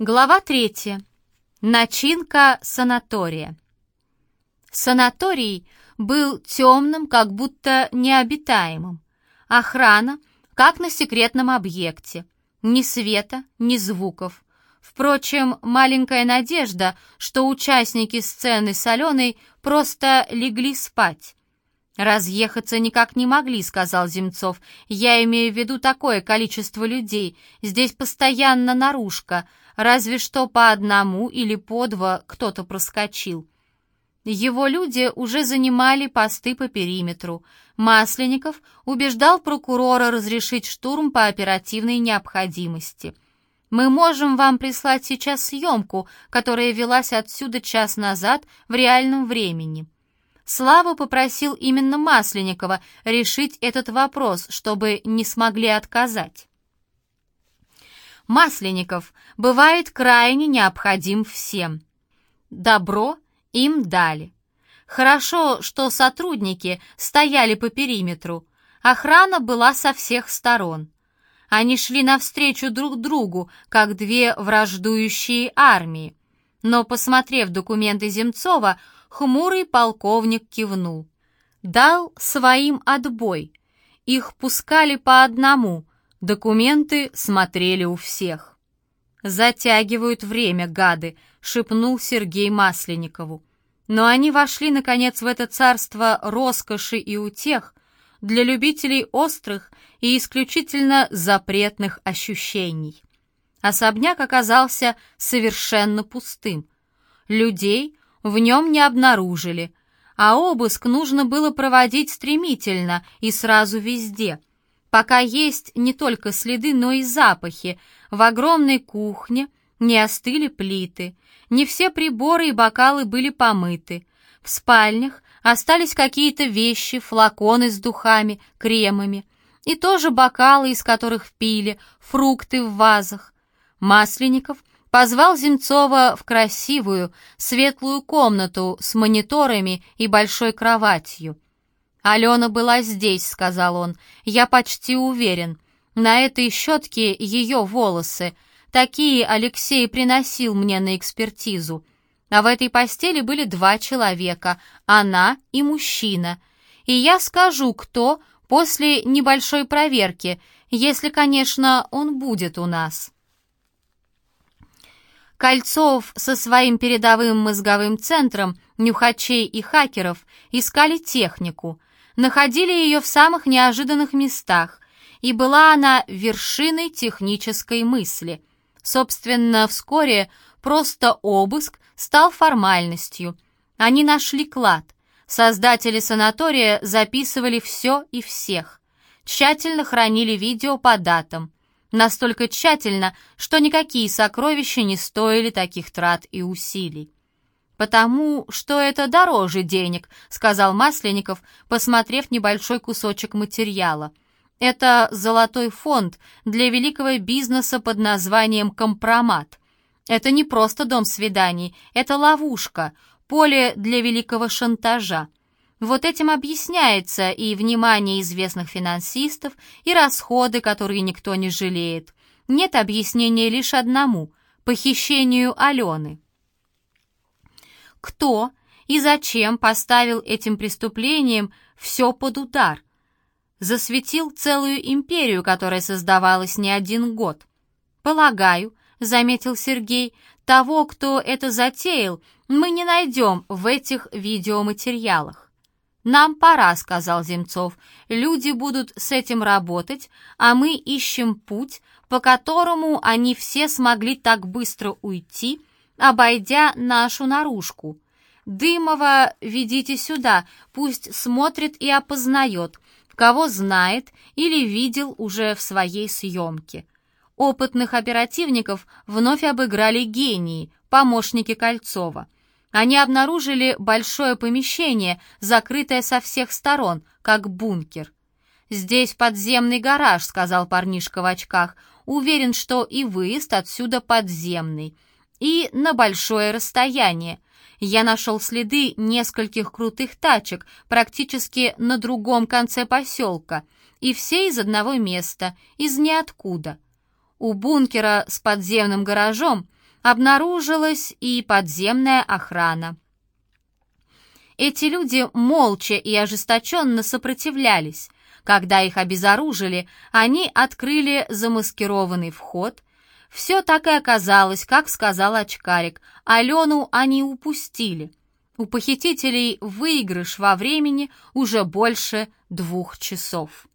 Глава третья. Начинка санатория. Санаторий был темным, как будто необитаемым. Охрана, как на секретном объекте. Ни света, ни звуков. Впрочем, маленькая надежда, что участники сцены с Аленой просто легли спать. «Разъехаться никак не могли», — сказал Земцов. «Я имею в виду такое количество людей. Здесь постоянно наружка. Разве что по одному или по два кто-то проскочил». Его люди уже занимали посты по периметру. Масленников убеждал прокурора разрешить штурм по оперативной необходимости. «Мы можем вам прислать сейчас съемку, которая велась отсюда час назад в реальном времени». Слава попросил именно Масленникова решить этот вопрос, чтобы не смогли отказать. Масленников бывает крайне необходим всем. Добро им дали. Хорошо, что сотрудники стояли по периметру. Охрана была со всех сторон. Они шли навстречу друг другу, как две враждующие армии. Но, посмотрев документы Земцова, Хмурый полковник кивнул. Дал своим отбой. Их пускали по одному, документы смотрели у всех. «Затягивают время, гады», — шепнул Сергей Масленникову. Но они вошли, наконец, в это царство роскоши и утех для любителей острых и исключительно запретных ощущений. Особняк оказался совершенно пустым. Людей в нем не обнаружили, а обыск нужно было проводить стремительно и сразу везде. Пока есть не только следы, но и запахи. В огромной кухне не остыли плиты, не все приборы и бокалы были помыты. В спальнях остались какие-то вещи, флаконы с духами, кремами, и тоже бокалы, из которых пили, фрукты в вазах. Масленников — позвал Земцова в красивую, светлую комнату с мониторами и большой кроватью. «Алена была здесь», — сказал он, — «я почти уверен. На этой щетке ее волосы. Такие Алексей приносил мне на экспертизу. А в этой постели были два человека, она и мужчина. И я скажу, кто, после небольшой проверки, если, конечно, он будет у нас». Кольцов со своим передовым мозговым центром, нюхачей и хакеров искали технику, находили ее в самых неожиданных местах, и была она вершиной технической мысли. Собственно, вскоре просто обыск стал формальностью. Они нашли клад. Создатели санатория записывали все и всех. Тщательно хранили видео по датам. Настолько тщательно, что никакие сокровища не стоили таких трат и усилий. «Потому что это дороже денег», — сказал Масленников, посмотрев небольшой кусочек материала. «Это золотой фонд для великого бизнеса под названием «Компромат». Это не просто дом свиданий, это ловушка, поле для великого шантажа. Вот этим объясняется и внимание известных финансистов, и расходы, которые никто не жалеет. Нет объяснения лишь одному – похищению Алены. Кто и зачем поставил этим преступлением все под удар? Засветил целую империю, которая создавалась не один год. Полагаю, заметил Сергей, того, кто это затеял, мы не найдем в этих видеоматериалах. «Нам пора», — сказал Земцов. «Люди будут с этим работать, а мы ищем путь, по которому они все смогли так быстро уйти, обойдя нашу наружку. Дымова ведите сюда, пусть смотрит и опознает, кого знает или видел уже в своей съемке». Опытных оперативников вновь обыграли гении, помощники Кольцова. Они обнаружили большое помещение, закрытое со всех сторон, как бункер. «Здесь подземный гараж», — сказал парнишка в очках. «Уверен, что и выезд отсюда подземный. И на большое расстояние. Я нашел следы нескольких крутых тачек практически на другом конце поселка, и все из одного места, из ниоткуда. У бункера с подземным гаражом Обнаружилась и подземная охрана. Эти люди молча и ожесточенно сопротивлялись. Когда их обезоружили, они открыли замаскированный вход. Все так и оказалось, как сказал очкарик. Алену они упустили. У похитителей выигрыш во времени уже больше двух часов.